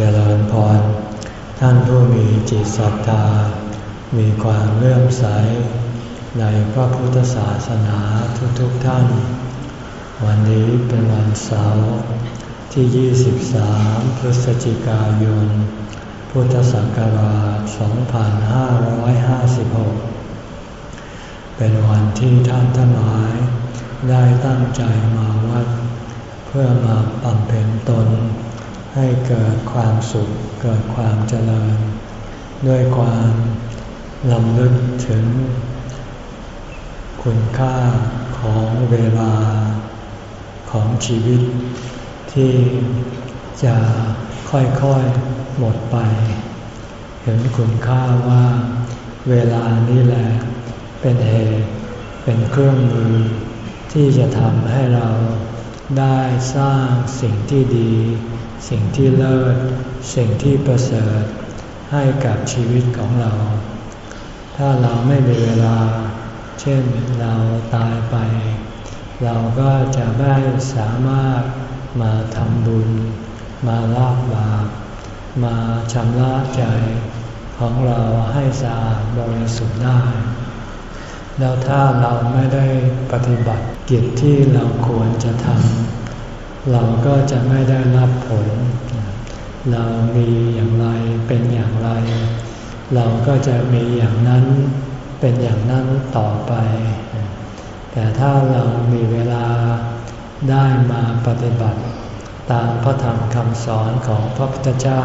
เจริญพร ท่านผู้มีจิตศรัทธา มีความเลื่อมใส ในพระพุทธศาสนาทุกๆทท่าน วันนี้เป็นวันเสาร์ที่ 23 พฤศจิกายน พุทธศักราช 2556 เป็นวันที่ท่านทั้งหลาย ได้ตั้งใจมาวัด เพื่อมาบำเพ็ญตน ให้เกิดความสุขเกิดความเจริญ ด้วยความลำลึกถึง คุณค่าของเวลาของชีวิต ที่จะค่อยๆหมดไป เห็นคุณค่าว่า เวลานี้แหละเป็นเหตุเป็นเครื่องมือ ที่จะทำให้เราได้สร้างสิ่งที่ดี สิ่งที่เลิศ สิ่งที่ประเสริฐให้กับชีวิตของเรา ถ้าเราไม่มีเวลา เช่นเราตายไป เราก็จะไม่สามารถมาทำบุญ มาลาบบาปมาชำระใจของเราให้สะอาดบริสุทธิ์ได้ แล้วถ้าเราไม่ได้ปฏิบัติกิจที่เราควรจะทำ เราก็จะไม่ได้รับผล เรามีอย่างไรเป็นอย่างไร เราก็จะมีอย่างนั้นเป็นอย่างนั้นต่อไป แต่ถ้าเรามีเวลาได้มาปฏิบัติ ตามพระธรรมคำสอนของพระพุทธเจ้า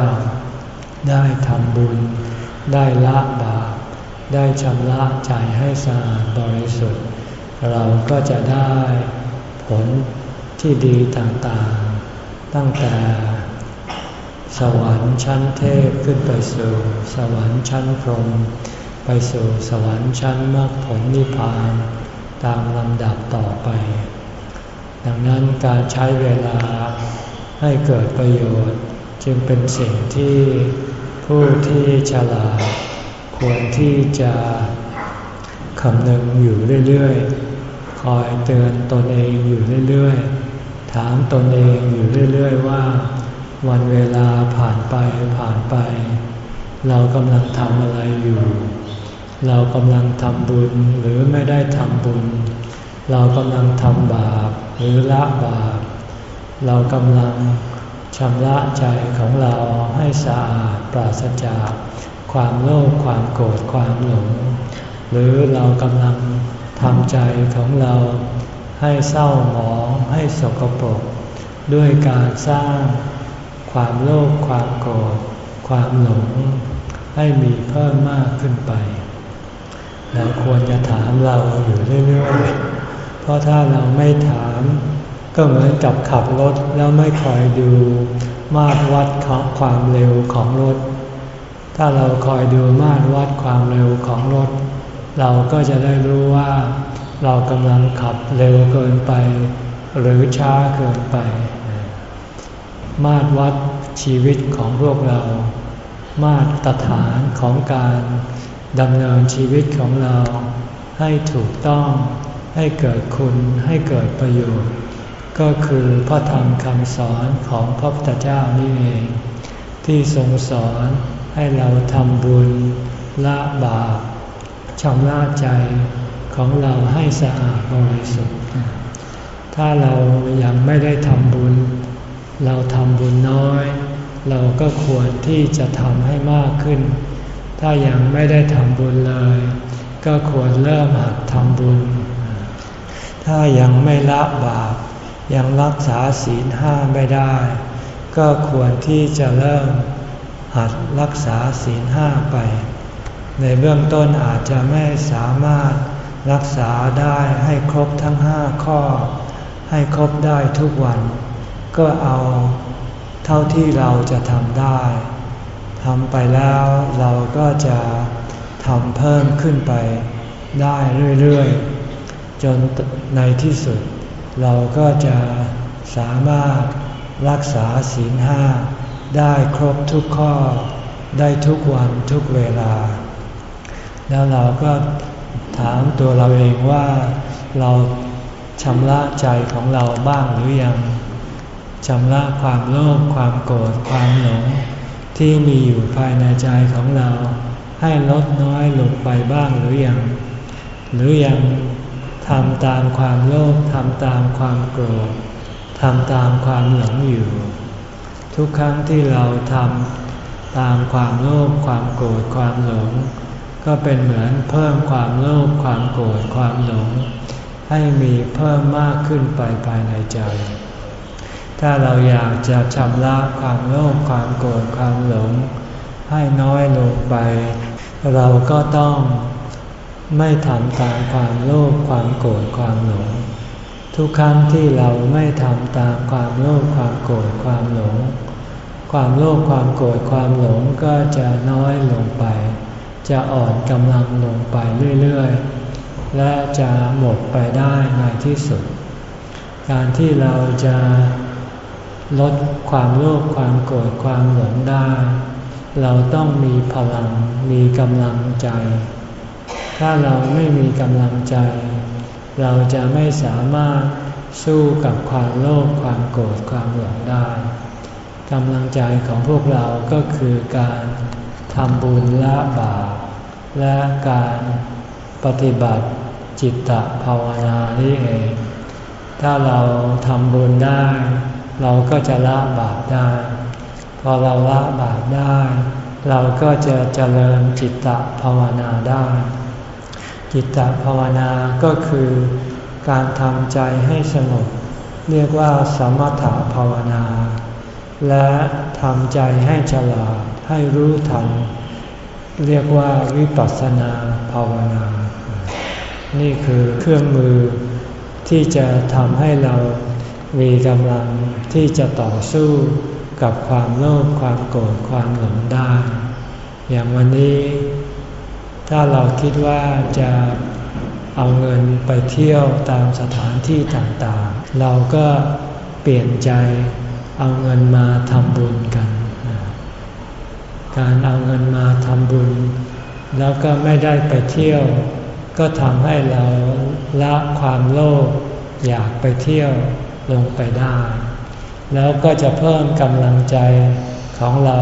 ได้ทำบุญ ได้ละบาปได้ชำระใจให้สะอาดบริสุทธิ์ เราก็จะได้ผล ที่ดีต่างๆ ตั้งแต่ สวรรค์ชั้นเทพขึ้นไปสู่สวรรค์ชั้นพรหมไปสู่สวรรค์ชั้นมรรคผลนิพพาน ตามลำดับต่อไป ดังนั้นการใช้เวลาให้เกิดประโยชน์จึงเป็นสิ่งที่ผู้ที่ฉลาดควรที่จะคำนึงอยู่เรื่อยๆ คอยเตือนตนเองอยู่เรื่อยๆ ถามตนเองอยู่เรื่อย ๆ ว่า วันเวลาผ่านไปผ่านไป เรากำลังทำอะไรอยู่ เรากำลังทำบุญหรือไม่ได้ทำบุญ เรากำลังทำบาปหรือละบาป เรากำลังชำระใจของเราให้สะอาดปราศจากความโลภความโกรธความหลง หรือเรากำลังทำใจของเรา ให้เศร้าหมองให้สกปรก ด้วยการสร้างความโลภความโกรธความหลง ให้มีเพิ่มมากขึ้นไป เราควรจะถามเราอยู่เรื่อยๆ เพราะถ้าเราไม่ถามก็เหมือนกับขับรถแล้วไม่คอยดูมาตรวัดความเร็วของรถ ถ้าเราคอยดูมาตรวัดความเร็วของรถ เราก็จะได้รู้ว่า เรากำลังขับเร็วเกินไป หรือช้าเกินไป มาตรวัดชีวิตของพวกเรา มาตรฐานของการดำเนินชีวิตของเราให้ถูกต้องให้เกิดคุณให้เกิดประโยชน์ ก็คือพระธรรมคำสอนของพระพุทธเจ้านี่เอง ที่ทรงสอนให้เราทำบุญละบาปชำระใจ ของเราให้สะอาดบริสุทธิ์ ถ้าเรายังไม่ได้ทำบุญ เราทำบุญน้อย เราก็ควรที่จะทำให้มากขึ้น ถ้ายังไม่ได้ทำบุญเลย ก็ควรเริ่มหัดทำบุญ ถ้ายังไม่ละบาป ยังรักษาศีลห้าไม่ได้ ก็ควรที่จะเริ่มหัดรักษาศีลห้าไป ในเบื้องต้นอาจจะไม่สามารถ รักษาได้ให้ครบทั้งห้าข้อ ให้ครบได้ทุกวัน ก็เอาเท่าที่เราจะทำได้ทำไปแล้วเราก็จะทำเพิ่มขึ้นไปได้เรื่อยๆ จนในที่สุด เราก็จะสามารถรักษาศีลห้าได้ครบทุกข้อ ได้ทุกวันทุกเวลา แล้วเราก็ ถามตัวเราเองว่าเราชำระใจของเราบ้างหรือยังชำระความโลภความโกรธความหลง ที่มีอยู่ภายในใจของเรา ให้ลดน้อยลงไปบ้างหรือยัง หรือยังทำตามความโลภทำตามความโกรธทำตามความหลงอยู่ ทุกครั้งที่เราทำตามความโลภความโกรธความหลง ก็เป็นเหมือนเพิ่มความโลภความโกรธความหลง ให้มีเพิ่มมากขึ้นไปภายในใจ ถ้าเราอยากจะชำระความโลภความโกรธความหลง ให้น้อยลงไป เราก็ต้องไม่ทำตามความโลภความโกรธความหลง ทุกครั้งที่เราไม่ทำตามความโลภความโกรธความหลง ความโลภความโกรธความหลงก็จะน้อยลงไป จะอ่อนกำลังลงไปเรื่อยๆ และจะหมดไปได้ในที่สุด การที่เราจะลดความโลภความโกรธความหลงได้ เราต้องมีพลังมีกำลังใจ ถ้าเราไม่มีกำลังใจ เราจะไม่สามารถสู้กับความโลภความโกรธความหลงได้กำลังใจของพวกเราก็คือการ ทำบุญละบาปและการปฏิบัติจิตตภาวนานี่เอง ถ้าเราทำบุญได้ เราก็จะละบาปได้ พอเราละบาปได้ เราก็จะเจริญจิตตภาวนาได้ จิตตภาวนาก็คือการทำใจให้สงบเรียกว่าสมถภาวนา และทำใจให้ฉลาดให้รู้ทัน เรียกว่าวิปัสสนาภาวนา นี่คือเครื่องมือที่จะทำให้เรามีกำลังที่จะต่อสู้กับความโลภความโกรธความหลงได้ อย่างวันนี้ ถ้าเราคิดว่าจะเอาเงินไปเที่ยวตามสถานที่ต่างๆ เราก็เปลี่ยนใจ เอาเงินมาทำบุญกัน การเอาเงินมาทำบุญ แล้วก็ไม่ได้ไปเที่ยว ก็ทำให้เราละความโลภอยากไปเที่ยวลงไปได้ แล้วก็จะเพิ่มกำลังใจของเรา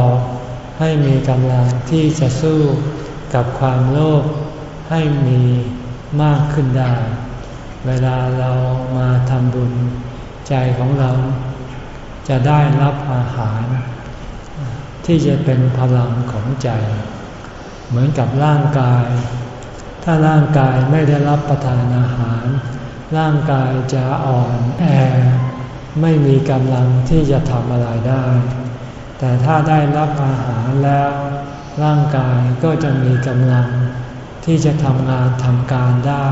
ให้มีกำลังที่จะสู้กับความโลภให้มีมากขึ้นได้ เวลาเรามาทำบุญใจของเรา จะได้รับอาหาร ที่จะเป็นพลังของใจ เหมือนกับร่างกาย ถ้าร่างกายไม่ได้รับประทานอาหาร ร่างกายจะอ่อนแอไม่มีกำลังที่จะทำอะไรได้ แต่ถ้าได้รับอาหารแล้ว ร่างกายก็จะมีกำลังที่จะทำงานทำการได้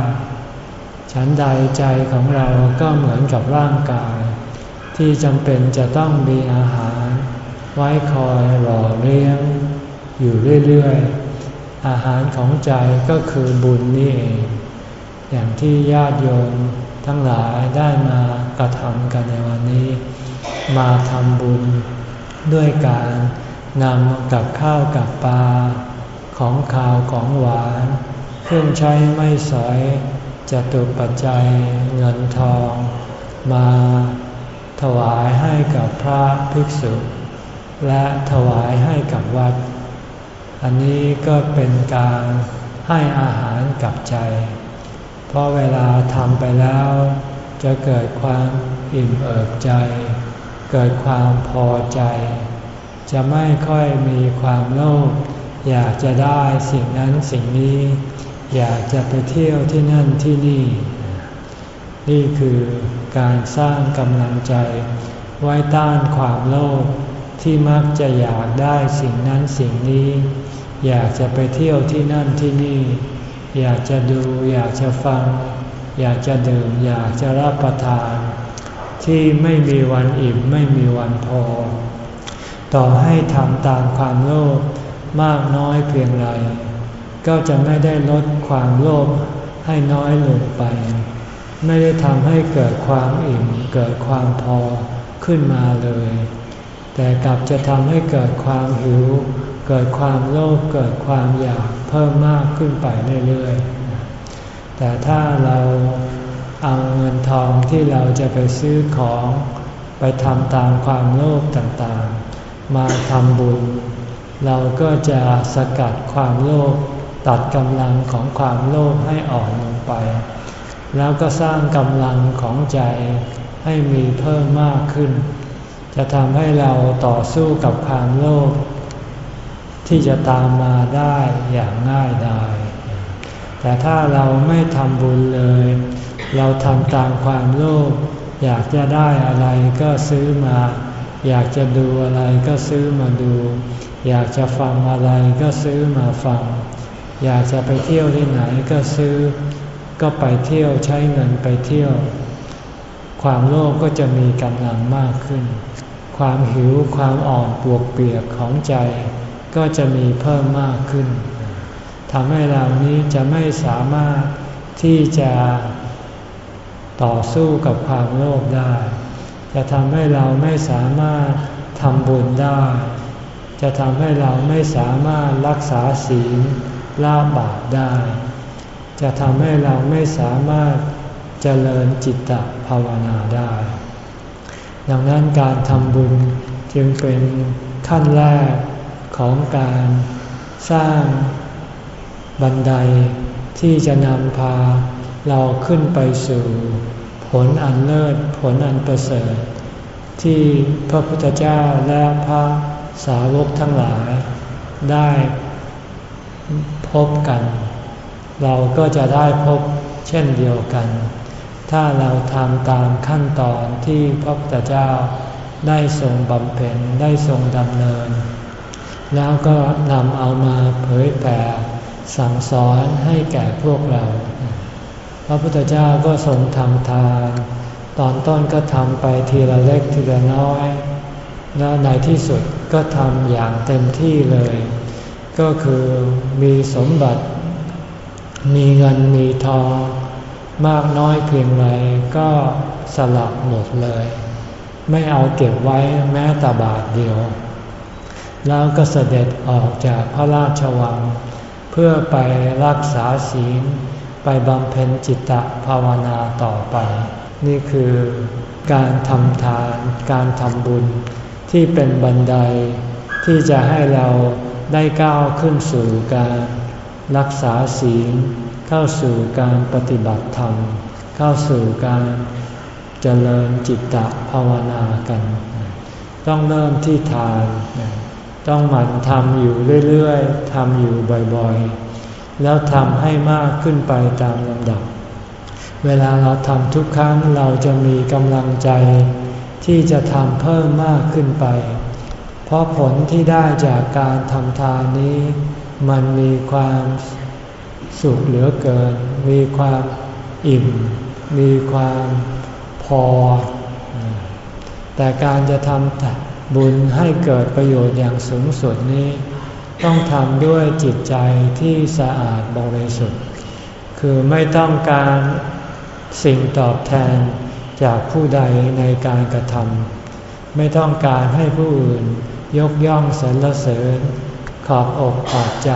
ฉันใดใจของเราก็เหมือนกับร่างกาย ที่จำเป็นจะต้องมีอาหาร ไว้คอยหล่อเลี้ยง อยู่เรื่อยๆ อาหารของใจก็คือบุญนี่เอง อย่างที่ญาติโยมทั้งหลายได้มากระทำกันในวันนี้ มาทำบุญด้วยการนำกับข้าวกับปลาของข้าวของหวาน เครื่องใช้ไม่สอยจะตุปัจจัยเงินทอง มา ถวายให้กับพระภิกษุ และถวายให้กับวัด อันนี้ก็เป็นการให้อาหารกับใจ เพราะเวลาทำไปแล้ว จะเกิดความอิ่มเอิบใจ เกิดความพอใจ จะไม่ค่อยมีความโลภอยากจะได้สิ่งนั้นสิ่งนี้ อยากจะไปเที่ยวที่นั่นที่นี่ นี่คือการสร้างกำลังใจ ไว้ต้านความโลภที่มักจะอยากได้สิ่งนั้นสิ่งนี้ อยากจะไปเที่ยวที่นั่นที่นี่ อยากจะดูอยากจะฟัง อยากจะดื่มอยากจะรับประทาน ที่ไม่มีวันอิ่มไม่มีวันพอ ต่อให้ทำตามความโลภมากน้อยเพียงไร ก็จะไม่ได้ลดความโลภให้น้อยลงไป ไม่ได้ทำให้เกิดความอิ่มเกิดความพอขึ้นมาเลย แต่กลับจะทำให้เกิดความหิว เกิดความโลภเกิดความอยากเพิ่มมากขึ้นไปเรื่อยๆ แต่ถ้าเราเอาเงินทองที่เราจะไปซื้อของไปทำตามความโลภต่างๆ มาทำบุญ เราก็จะสกัดความโลภตัดกำลังของความโลภให้อ่อนลงไป แล้วก็สร้างกำลังของใจให้มีเพิ่มมากขึ้น จะทำให้เราต่อสู้กับความโลภที่จะตามมาได้อย่างง่ายดายแต่ถ้าเราไม่ทำบุญเลย เราทำตามความโลภอยากจะได้อะไรก็ซื้อมา อยากจะดูอะไรก็ซื้อมาดู อยากจะฟังอะไรก็ซื้อมาฟัง อยากจะไปเที่ยวที่ไหนก็ซื้อ ก็ไปเที่ยวใช้เงินไปเที่ยว ความโลภกก็จะมีกำลังมากขึ้น ความหิวความอ่อนปวกเปียกของใจ ก็จะมีเพิ่มมากขึ้นทำให้เรานี้จะไม่สามารถที่จะต่อสู้กับความโลภได้ จะทำให้เราไม่สามารถทำบุญได้ จะทำให้เราไม่สามารถรักษาศีลละบาปได้ จะทำให้เราไม่สามารถเจริญจิตตภาวนาได้ ดังนั้นการทำบุญจึงเป็นขั้นแรกของการสร้างบันไดที่จะนำพาเราขึ้นไปสู่ ผลอันเลิศผลอันประเสริฐ ที่พระพุทธเจ้าและพระสาวกทั้งหลายได้พบกัน เราก็จะได้พบเช่นเดียวกัน ถ้าเราทำตามขั้นตอนที่พระพุทธเจ้าได้ทรงบำเพ็ญได้ทรงดำเนิน แล้วก็นำเอามาเผยแผ่สั่งสอนให้แก่พวกเรา พระพุทธเจ้าก็ทรงทำทาน ตอนต้นก็ทำไปทีละเล็กทีละน้อย และในที่สุดก็ทำอย่างเต็มที่เลย ก็คือมีสมบัติ มีเงินมีทอง มากน้อยเพียงไรก็สลับหมดเลย ไม่เอาเก็บไว้แม้แต่บาทเดียว แล้วก็เสด็จออกจากพระราชวัง เพื่อไปรักษาศีลไปบำเพ็ญจิตตภาวนาต่อไป นี่คือการทำทานการทำบุญที่เป็นบันไดที่จะให้เราได้ก้าวขึ้นสู่การ รักษาศีล เข้าสู่การปฏิบัติธรรม เข้าสู่การเจริญจิตตภาวนากัน ต้องเริ่มที่ทาน ต้องหมั่นทำอยู่เรื่อยๆทำอยู่บ่อยๆ แล้วทำให้มากขึ้นไปตามลำดับ เวลาเราทำทุกครั้งเราจะมีกำลังใจ ที่จะทำเพิ่มมากขึ้นไป เพราะผลที่ได้จากการทำทานนี้ มันมีความสุขเหลือเกิน มีความอิ่ม มีความพอ แต่การจะทำบุญให้เกิดประโยชน์อย่างสูงสุดนี้ ต้องทำด้วยจิตใจที่สะอาดบริสุทธิ์ คือไม่ต้องการสิ่งตอบแทนจากผู้ใดในการกระทำไม่ต้องการให้ผู้อื่นยกย่องสรรเสริญ ขอบอกขอบใจ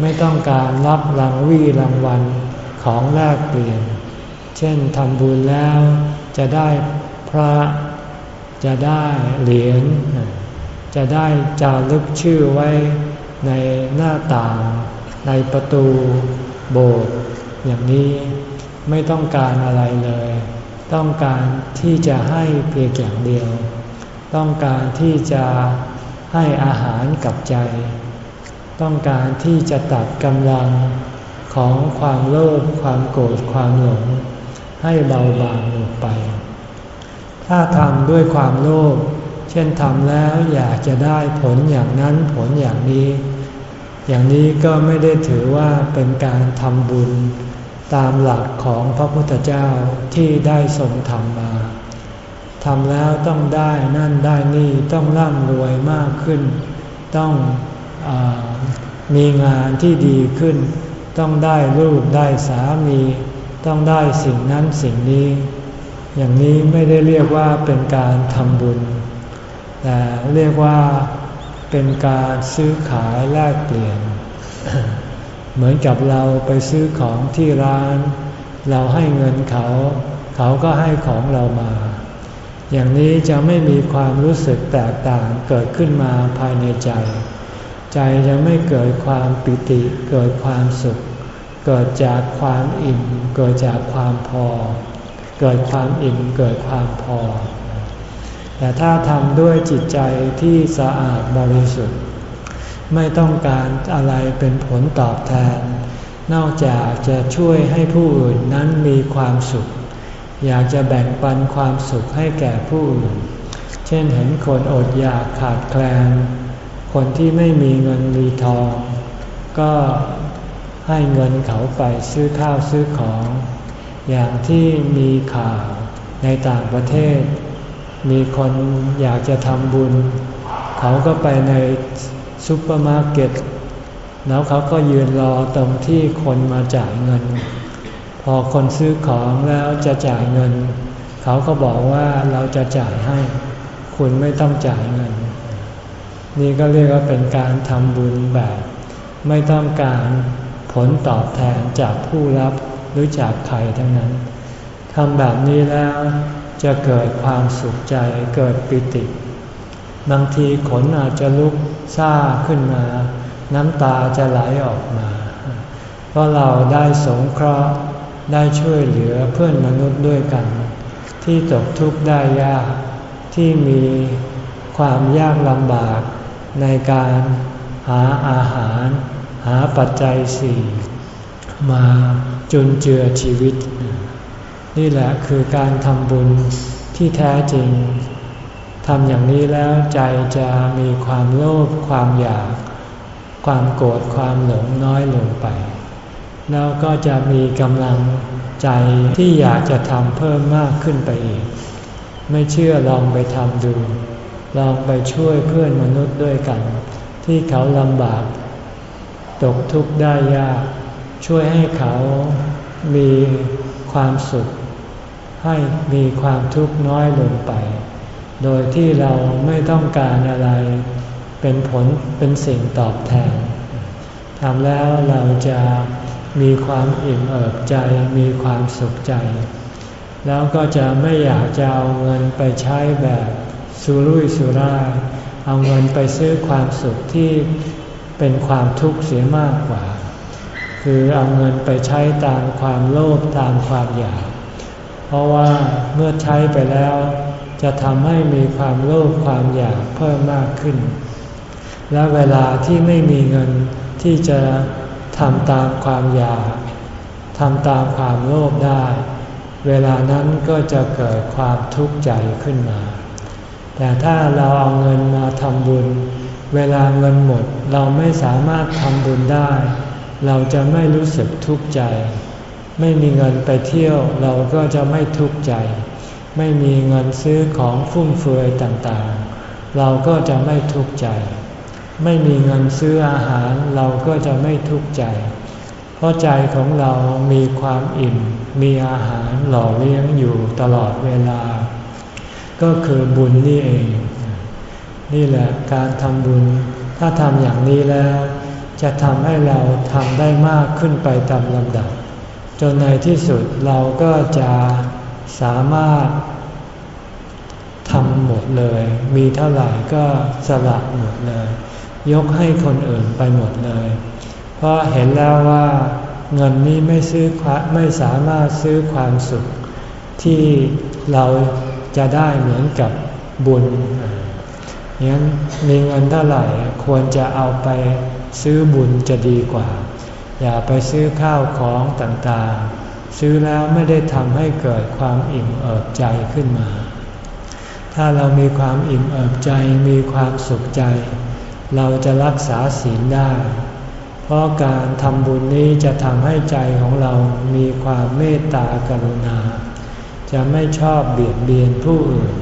ไม่ต้องการรับรางวี่รางวัลของแลกเปลี่ยน เช่นทำบุญแล้วจะได้พระ จะได้เหรียญ จะได้จารึกชื่อไว้ในหน้าต่าง ในประตูโบสถ์อย่างนี้ไม่ต้องการอะไรเลย ต้องการที่จะให้เพียงอย่างเดียว ต้องการที่จะ ให้อาหารกับใจ ต้องการที่จะตัดกำลังของความโลภความโกรธความหลง ให้เบาบางลงไป ถ้าทำด้วยความโลภเช่นทำแล้วอยากจะได้ผลอย่างนั้นผลอย่างนี้ อย่างนี้ก็ไม่ได้ถือว่าเป็นการทำบุญตามหลักของพระพุทธเจ้าที่ได้ทรงทำมา ทำแล้วต้องได้นั่นได้นี่ต้องร่ำรวยมากขึ้น ต้องอมีงานที่ดีขึ้น ต้องได้ลูกได้สามี ต้องได้สิ่งนั้นสิ่งนี้ อย่างนี้ไม่ได้เรียกว่าเป็นการทำบุญ แต่เรียกว่าเป็นการซื้อขายแลกเปลี่ยน เหมือนกับเราไปซื้อของที่ร้าน เราให้เงินเขา เขาก็ให้ของเรามา อย่างนี้จะไม่มีความรู้สึกแตกต่างเกิดขึ้นมาภายในใจ ใจจะไม่เกิดความปิติ เกิดความสุข เกิดจากความอิ่ม เกิดจากความพอ เกิดความอิ่ม เกิดความพอ แต่ถ้าทำด้วยจิตใจที่สะอาดบริสุทธิ์ ไม่ต้องการอะไรเป็นผลตอบแทน นอกจากจะช่วยให้ผู้อื่นนั้นมีความสุข อยากจะแบ่งปันความสุขให้แก่ผู้อื่น เช่นเห็นคนอดอยากขาดแคลน คนที่ไม่มีเงินมีทอง ก็ให้เงินเขาไปซื้อข้าวซื้อของ อย่างที่มีข่าวในต่างประเทศ มีคนอยากจะทำบุญ เขาก็ไปในซุปเปอร์มาร์เก็ตแล้วเขาก็ยืนรอตรงที่คนมาจ่ายเงิน อคนซื้อของแล้วจะจ่ายเงิน เขาก็บอกว่าเราจะจ่ายให้ คุณไม่ต้องจ่ายเงิน นี่ก็เรียกว่าเป็นการทำบุญแบบ ไม่ต้องการผลตอบแทนจากผู้รับหรือจากใครทั้งนั้นทำแบบนี้แล้วจะเกิดความสุขใจเกิดปิติ บางทีขนอาจจะลุกซาขึ้นมา น้ำตาจะไหลออกมา เพราะเราได้สงเคราะห์ ได้ช่วยเหลือเพื่อนมนุษย์ด้วยกัน ที่ตกทุกข์ได้ยาก ที่มีความยากลำบากในการหาอาหาร หาปัจจัยสี่มาจุนเจือชีวิต นี่แหละคือการทำบุญที่แท้จริงทำอย่างนี้แล้วใจจะมีความโลภความอยาก ความโกรธความหลงน้อยลงไป แล้วก็จะมีกำลังใจที่อยากจะทำเพิ่มมากขึ้นไปอีก ไม่เชื่อลองไปทำดู ลองไปช่วยเพื่อนมนุษย์ด้วยกัน ที่เขาลำบาก ตกทุกข์ได้ยาก ช่วยให้เขามีความสุข ให้มีความทุกข์น้อยลงไป โดยที่เราไม่ต้องการอะไรเป็นผลเป็นสิ่งตอบแทนทำแล้วเราจะ มีความอิ่มเอิบใจ มีความสุขใจ แล้วก็จะไม่อยากจะเอาเงินไปใช้แบบสุรุ่ยสุร่ายเอาเงินไปซื้อความสุขที่เป็นความทุกข์เสียมากกว่า คือเอาเงินไปใช้ตามความโลภตามความอยาก เพราะว่าเมื่อใช้ไปแล้ว จะทำให้มีความโลภความอยากเพิ่มมากขึ้น และเวลาที่ไม่มีเงินที่จะ ทำตามความอยากทำตามความโลภได้ เวลานั้นก็จะเกิดความทุกข์ใจขึ้นมา แต่ถ้าเราเอาเงินมาทำบุญ เวลาเงินหมดเราไม่สามารถทำบุญได้ เราจะไม่รู้สึกทุกข์ใจ ไม่มีเงินไปเที่ยวเราก็จะไม่ทุกข์ใจ ไม่มีเงินซื้อของฟุ่มเฟือยต่างๆ เราก็จะไม่ทุกข์ใจ ไม่มีเงินซื้ออาหารเราก็จะไม่ทุกข์ใจ เพราะใจของเรามีความอิ่ม มีอาหารหล่อเลี้ยงอยู่ตลอดเวลา ก็คือบุญนี่เอง นี่แหละการทำบุญ ถ้าทำอย่างนี้แล้ว จะทำให้เราทำได้มากขึ้นไปตามลำดับ จนในที่สุดเราก็จะสามารถทำหมดเลย มีเท่าไหร่ก็สละหมดเลย ยกให้คนอื่นไปหมดเลย เพราะเห็นแล้วว่าเงินนี้ไม่ซื้อไม่สามารถซื้อความสุข ที่เราจะได้เหมือนกับบุญงั้นมีเงินเท่าไหร่ควรจะเอาไปซื้อบุญจะดีกว่า อย่าไปซื้อข้าวของต่างๆ ซื้อแล้วไม่ได้ทำให้เกิดความอิ่มเอิบใจขึ้นมา ถ้าเรามีความอิ่มเอิบใจมีความสุขใจ เราจะรักษาศีลได้ เพราะการทำบุญนี้จะทำให้ใจของเรามีความเมตตากรุณา จะไม่ชอบเบียดเบียนผู้อื่น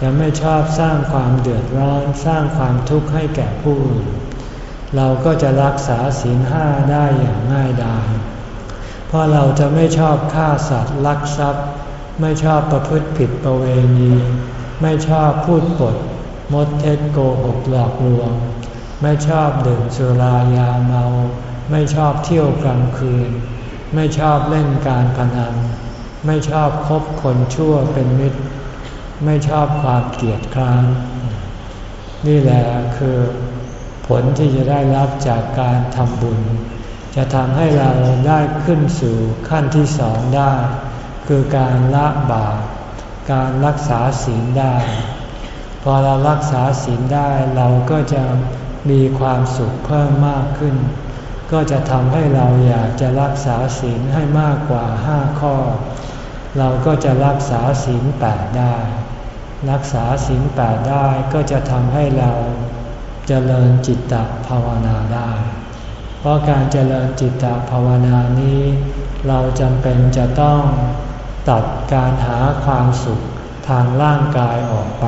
จะไม่ชอบสร้างความเดือดร้อนสร้างความทุกข์ให้แก่ผู้อื่น เราก็จะรักษาศีลห้าได้อย่างง่ายดายเพราะเราจะไม่ชอบฆ่าสัตว์ลักทรัพย์ ไม่ชอบประพฤติผิดประเวณี ไม่ชอบพูดปดมดเท็จโกหกหลอกลวง ไม่ชอบดื่มสุรายาเมา ไม่ชอบเที่ยวกลางคืน ไม่ชอบเล่นการพนัน ไม่ชอบคบคนชั่วเป็นมิตร ไม่ชอบความเกลียดคร้านนี่แหละคือผลที่จะได้รับจากการทำบุญ จะทำให้เราได้ขึ้นสู่ขั้นที่สองได้ คือการละบาปการรักษาศีลได้ พอเรารักษาศีลได้เราก็จะ มีความสุขเพิ่มมากขึ้น ก็จะทำให้เราอยากจะรักษาศีลให้มากกว่าห้าข้อ เราก็จะรักษาศีลแปดได้ รักษาศีลแปดได้ก็จะทำให้เราจเจริญจิตตภาวนาได้ เพราะการเจริญจิตตภาวนานี้ เราจำเป็นจะต้องตัดการหาความสุขทางร่างกายออกไป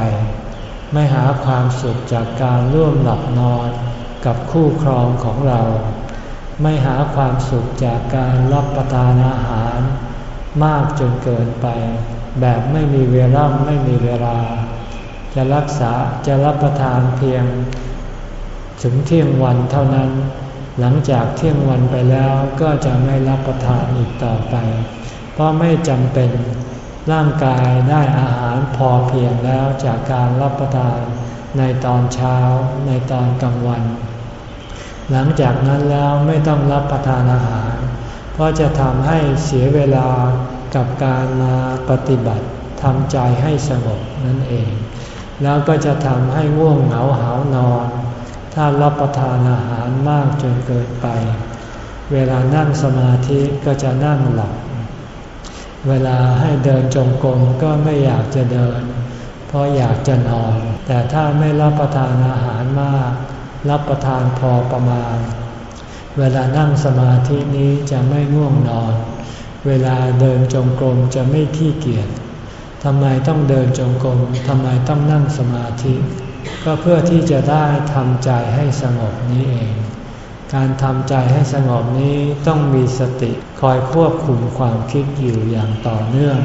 ไม่หาความสุขจากการร่วมหลับนอนกับคู่ครองของเรา ไม่หาความสุขจากการรับประทานอาหาร มากจนเกินไป แบบไม่มีเวลาไม่มีเวลา จะรักษาจะรับประทานเพียง ถึงเที่ยงวันเท่านั้น หลังจากเที่ยงวันไปแล้วก็จะไม่รับประทานอีกต่อไป เพราะไม่จำเป็น ร่างกายได้อาหารพอเพียงแล้วจากการรับประทานในตอนเช้าในตอนกลางวัน หลังจากนั้นแล้วไม่ต้องรับประทานอาหาร เพราะจะทำให้เสียเวลากับการมาปฏิบัติทำใจให้สงบนั่นเอง แล้วก็จะทำให้ง่วงเหงาหานอน ถ้ารับประทานอาหารมากจนเกินไป เวลานั่งสมาธิก็จะนั่งหลับ เวลาให้เดินจงกรมก็ไม่อยากจะเดิน เพราะอยากจะนอน แต่ถ้าไม่รับประทานอาหารมาก รับประทานพอประมาณ เวลานั่งสมาธินี้จะไม่ง่วงนอน เวลาเดินจงกรมจะไม่ขี้เกียจทำไมต้องเดินจงกรมทำไมต้องนั่งสมาธิ ก็เพื่อที่จะได้ทำใจให้สงบนี้เอง การทำใจให้สงบนี้ต้องมีสติ คอยควบคุมความคิดอยู่อย่างต่อเนื่อง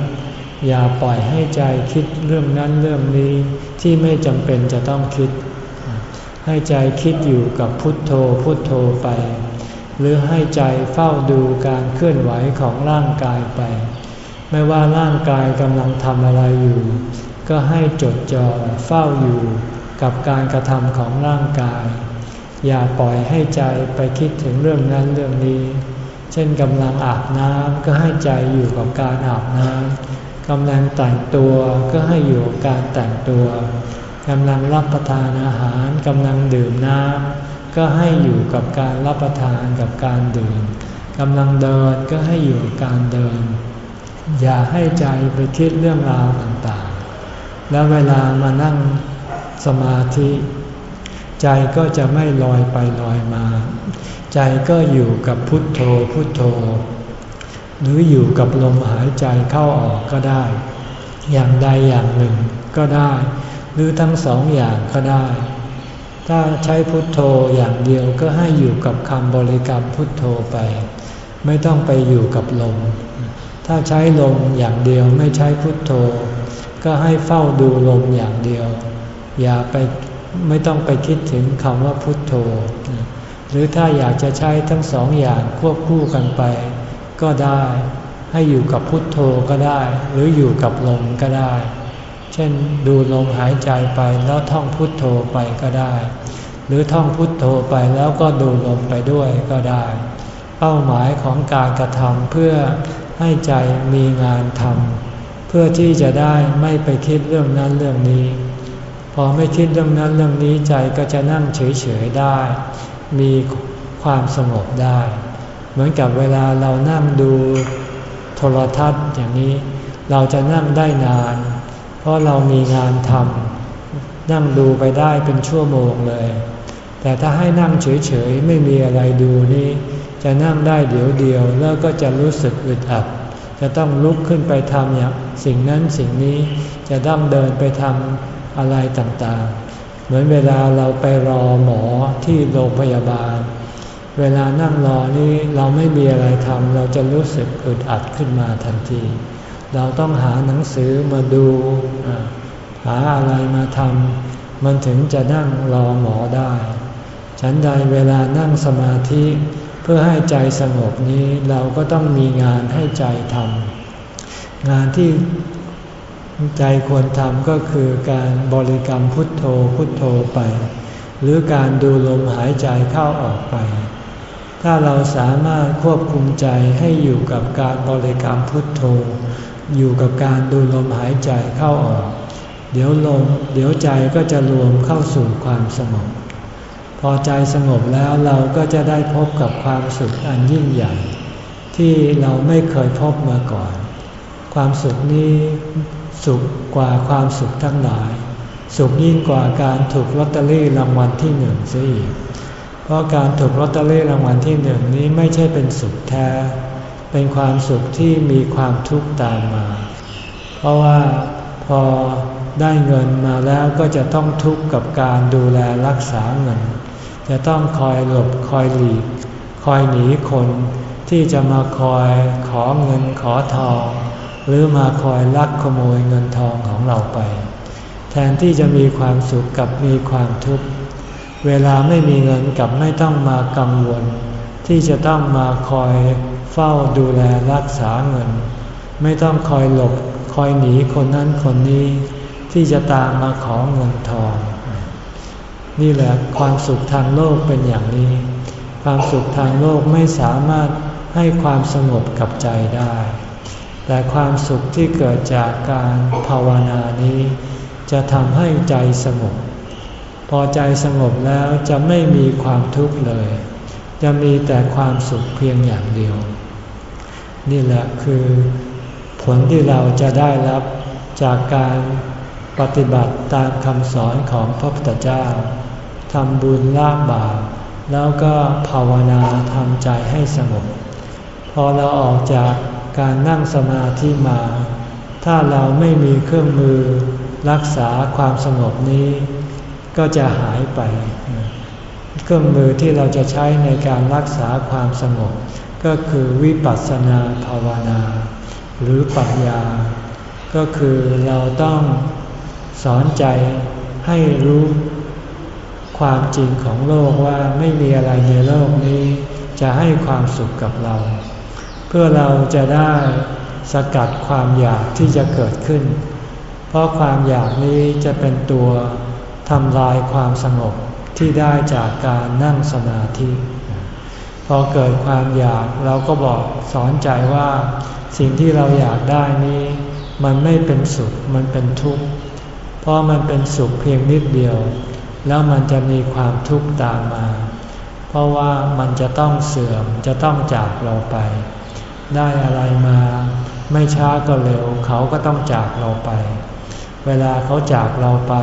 อย่าปล่อยให้ใจคิดเรื่องนั้นเรื่องนี้ที่ไม่จำเป็นจะต้องคิด ให้ใจคิดอยู่กับพุทโธพุทโธไป หรือให้ใจเฝ้าดูการเคลื่อนไหวของร่างกายไป ไม่ว่าร่างกายกำลังทำอะไรอยู่ ก็ให้จดจ่อเฝ้าอยู่กับการกระทำของร่างกาย อย่าปล่อยให้ใจไปคิดถึงเรื่องนั้นเรื่องนี้ เช่นกำลังอาบน้ำก็ให้ใจอยู่กับการอาบน้ำกำลังแต่งตัวก็ให้อยู่กับการแต่งตัวกำลังรับประทานอาหารกำลังดื่มน้ำก็ให้อยู่กับการรับประทานกับการดื่มกำลังเดินก็ให้อยู่กับการเดิน อย่าให้ใจไปคิดเรื่องราวต่างๆ แล้วเวลามานั่งสมาธิ ใจก็จะไม่ลอยไปลอยมา ใจก็อยู่กับพุทโธพุทโธ หรืออยู่กับลมหายใจเข้าออกก็ได้ อย่างใดอย่างหนึ่งก็ได้ หรือทั้งสองอย่างก็ได้ ถ้าใช้พุทโธอย่างเดียวก็ให้อยู่กับคำบริกรรมพุทโธไป ไม่ต้องไปอยู่กับลม ถ้าใช้ลมอย่างเดียวไม่ใช้พุทโธ ก็ให้เฝ้าดูลมอย่างเดียว อย่าไป ไม่ต้องไปคิดถึงคำว่าพุทโธ หรือถ้าอยากจะใช้ทั้งสองอย่างควบคู่กันไป ก็ได้ให้อยู่กับพุทโธก็ได้ หรืออยู่กับลมก็ได้ เช่นดูลมหายใจไปแล้วท่องพุทโธไปก็ได้ หรือท่องพุทโธไปแล้วก็ดูลมไปด้วยก็ได้ เป้าหมายของการกระทำเพื่อให้ใจมีงานทำเพื่อที่จะได้ไม่ไปคิดเรื่องนั้นเรื่องนี้ พอไม่คิดเรื่องนั้นเรื่องนี้ใจก็จะนั่งเฉยๆได้ มีความสงบได้ เหมือนกับเวลาเรานั่งดูโทรทัศน์อย่างนี้ เราจะนั่งได้นาน เพราะเรามีงานทำนั่งดูไปได้เป็นชั่วโมงเลย แต่ถ้าให้นั่งเฉยๆไม่มีอะไรดูนี่จะนั่งได้เดี๋ยวเดียวแล้วก็จะรู้สึกอึดอัดจะต้องลุกขึ้นไปทำอย่างสิ่งนั้นสิ่งนี้จะต้องเดินไปทำ อะไรต่างๆ เหมือนเวลาเราไปรอหมอที่โรงพยาบาล เวลานั่งรอนี่เราไม่มีอะไรทำเราจะรู้สึกอึดอัดขึ้นมาทันที เราต้องหาหนังสือมาดู หาอะไรมาทำมันถึงจะนั่งรอหมอได้ ฉันใดเวลานั่งสมาธิเพื่อให้ใจสงบนี้เราก็ต้องมีงานให้ใจทำงานที่ ใจควรทำก็คือการบริกรรมพุทโธพุทโธไป หรือการดูลมหายใจเข้าออกไป ถ้าเราสามารถควบคุมใจให้อยู่กับการบริกรรมพุทโธ อยู่กับการดูลมหายใจเข้าออก เดี๋ยวลมเดี๋ยวใจก็จะรวมเข้าสู่ความสงบพอใจสงบแล้วเราก็จะได้พบกับความสุขอันยิ่งใหญ่ ที่เราไม่เคยพบมาก่อน ความสุขนี้ สุขกว่าความสุขทั้งหลาย สุขยิ่งกว่าการถูกลอตเตอรี่รางวัลที่หนึ่งเสียอีก เพราะการถูกลอตเตอรี่รางวัลที่หนึ่งนี้ไม่ใช่เป็นสุขแท้ เป็นความสุขที่มีความทุกข์ตามมา เพราะว่าพอได้เงินมาแล้วก็จะต้องทุกข์กับการดูแลรักษาเงิน จะต้องคอยหลบคอยหลีก คอยหนีคนที่จะมาคอยขอเงินขอทอง หรือมาคอยลักขโมยเงินทองของเราไป แทนที่จะมีความสุขกับมีความทุกข์เวลาไม่มีเงินกับไม่ต้องมากังวล ที่จะต้องมาคอยเฝ้าดูแลรักษาเงิน ไม่ต้องคอยหลบคอยหนีคนนั้นคนนี้ ที่จะตามมาขอเงินทอง นี่แหละความสุขทางโลกเป็นอย่างนี้ ความสุขทางโลกไม่สามารถให้ความสงบกับใจได้ แต่ความสุขที่เกิดจากการภาวนานี้ จะทำให้ใจสงบ พอใจสงบแล้วจะไม่มีความทุกข์เลย จะมีแต่ความสุขเพียงอย่างเดียว นี่แหละคือผลที่เราจะได้รับจากการปฏิบัติตามคำสอนของพระพุทธเจ้าทำบุญละบาปแล้วก็ภาวนาทำใจให้สงบ พอเราออกจาก การนั่งสมาธิมา ถ้าเราไม่มีเครื่องมือรักษาความสงบนี้ ก็จะหายไป เครื่องมือที่เราจะใช้ในการรักษาความสงบ ก็คือวิปัสสนาภาวนา หรือปัญญา ก็คือเราต้องสอนใจให้รู้ความจริงของโลกว่าไม่มีอะไรในโลกนี้ จะให้ความสุขกับเรา เพื่อเราจะได้สกัดความอยากที่จะเกิดขึ้น เพราะความอยากนี้จะเป็นตัวทำลายความสงบที่ได้จากการนั่งสมาธิ พอเกิดความอยากเราก็บอกสอนใจว่า สิ่งที่เราอยากได้นี้ มันไม่เป็นสุขมันเป็นทุกข์เพราะมันเป็นสุขเพียงนิดเดียว แล้วมันจะมีความทุกข์ตามมา เพราะว่ามันจะต้องเสื่อมจะต้องจากเราไป ได้อะไรมา ไม่ช้าก็เร็ว เขาก็ต้องจากเราไป เวลาเขาจากเราไป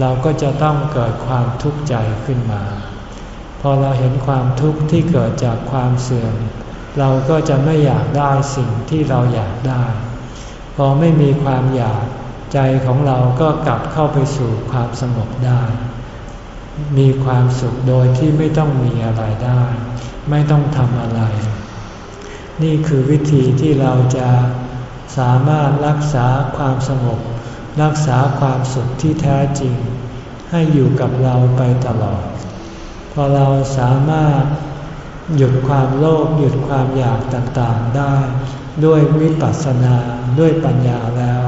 เราก็จะต้องเกิดความทุกข์ใจขึ้นมา พอเราเห็นความทุกข์ที่เกิดจากความเสื่อม เราก็จะไม่อยากได้สิ่งที่เราอยากได้ พอไม่มีความอยากใจของเราก็กลับเข้าไปสู่ความสงบได้ มีความสุขโดยที่ไม่ต้องมีอะไรได้ ไม่ต้องทำอะไร นี่คือวิธีที่เราจะสามารถรักษาความสงบรักษาความสุขที่แท้จริง ให้อยู่กับเราไปตลอด พอเราสามารถหยุดความโลภหยุดความอยากต่างๆได้ ด้วยวิปัสสนาด้วยปัญญาแล้ว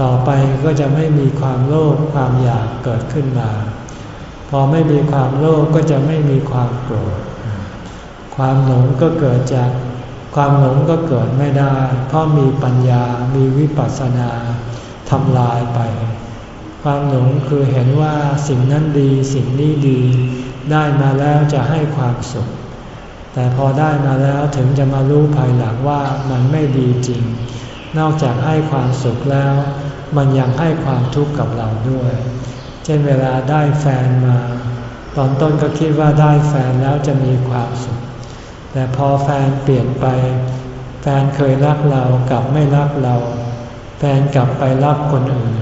ต่อไปก็จะไม่มีความโลภความอยากเกิดขึ้นมา พอไม่มีความโลภก็จะไม่มีความโกรธความหลงก็เกิดจาก ความหลงก็เกิดไม่ได้ เพราะมีปัญญา มีวิปัสสนาทำลายไป ความหลงคือเห็นว่าสิ่งนั้นดีสิ่งนี้ดี ได้มาแล้วจะให้ความสุข แต่พอได้มาแล้วถึงจะมารู้ภายหลังว่ามันไม่ดีจริง นอกจากให้ความสุขแล้ว มันยังให้ความทุกข์กับเราด้วย เช่นเวลาได้แฟนมา ตอนต้นก็คิดว่าได้แฟนแล้วจะมีความสุข แต่พอแฟนเปลี่ยนไป แฟนเคยรักเรากลับไม่รักเรา แฟนกลับไปรักคนอื่น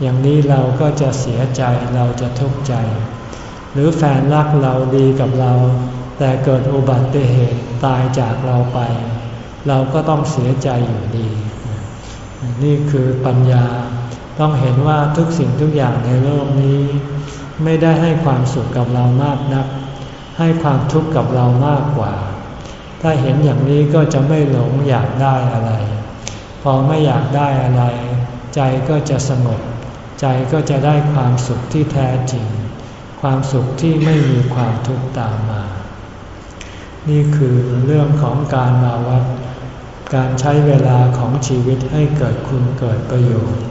อย่างนี้เราก็จะเสียใจเราจะทุกข์ใจ หรือแฟนรักเราดีกับเรา แต่เกิดอุบัติเหตุตายจากเราไป เราก็ต้องเสียใจอยู่ดี นี่คือปัญญาต้องเห็นว่าทุกสิ่งทุกอย่างในโลกนี้ ไม่ได้ให้ความสุขกับเรามากนัก ให้ความทุกข์กับเรามากกว่า ถ้าเห็นอย่างนี้ก็จะไม่หลงอยากได้อะไร พอไม่อยากได้อะไร ใจก็จะสงบ ใจก็จะได้ความสุขที่แท้จริง ความสุขที่ไม่มีความทุกข์ตามมา นี่คือเรื่องของการมาวัด การใช้เวลาของชีวิตให้เกิดคุณเกิดประโยชน์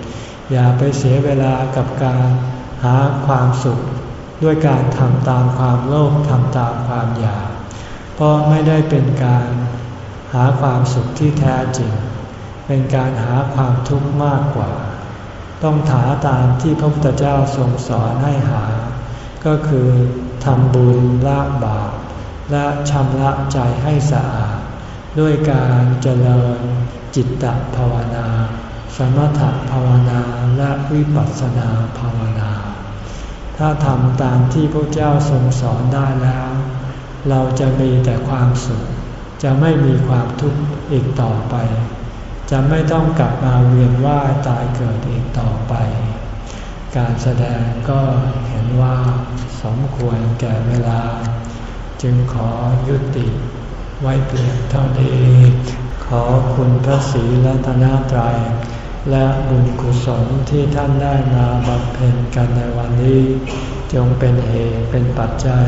อย่าไปเสียเวลากับการหาความสุข ด้วยการทำตามความโลภทำตามความอยาก เพราะไม่ได้เป็นการหาความสุขที่แท้จริง เป็นการหาความทุกข์มากกว่า ต้องหาตามที่พระพุทธเจ้าทรงสอนให้หา ก็คือทำบุญละบาปและชำระใจให้สะอาด ด้วยการเจริญจิตตภาวนา สมถภาวนาและวิปัสสนาภาวนา ถ้าทำตามที่พระเจ้าทรงสอนได้แล้ว เราจะมีแต่ความสุข จะไม่มีความทุกข์อีกต่อไป จะไม่ต้องกลับมาเวียนว่ายตายเกิดอีกต่อไป การแสดงก็เห็นว่าสมควรแก่เวลา จึงขอยุติไว้เพียงเท่านี้ ขอคุณพระศรีรัตนตรัยและบุญกุศลที่ท่านได้มาบำเพ็ญกันในวันนี้ จงเป็นเหตุเป็นปัจจัย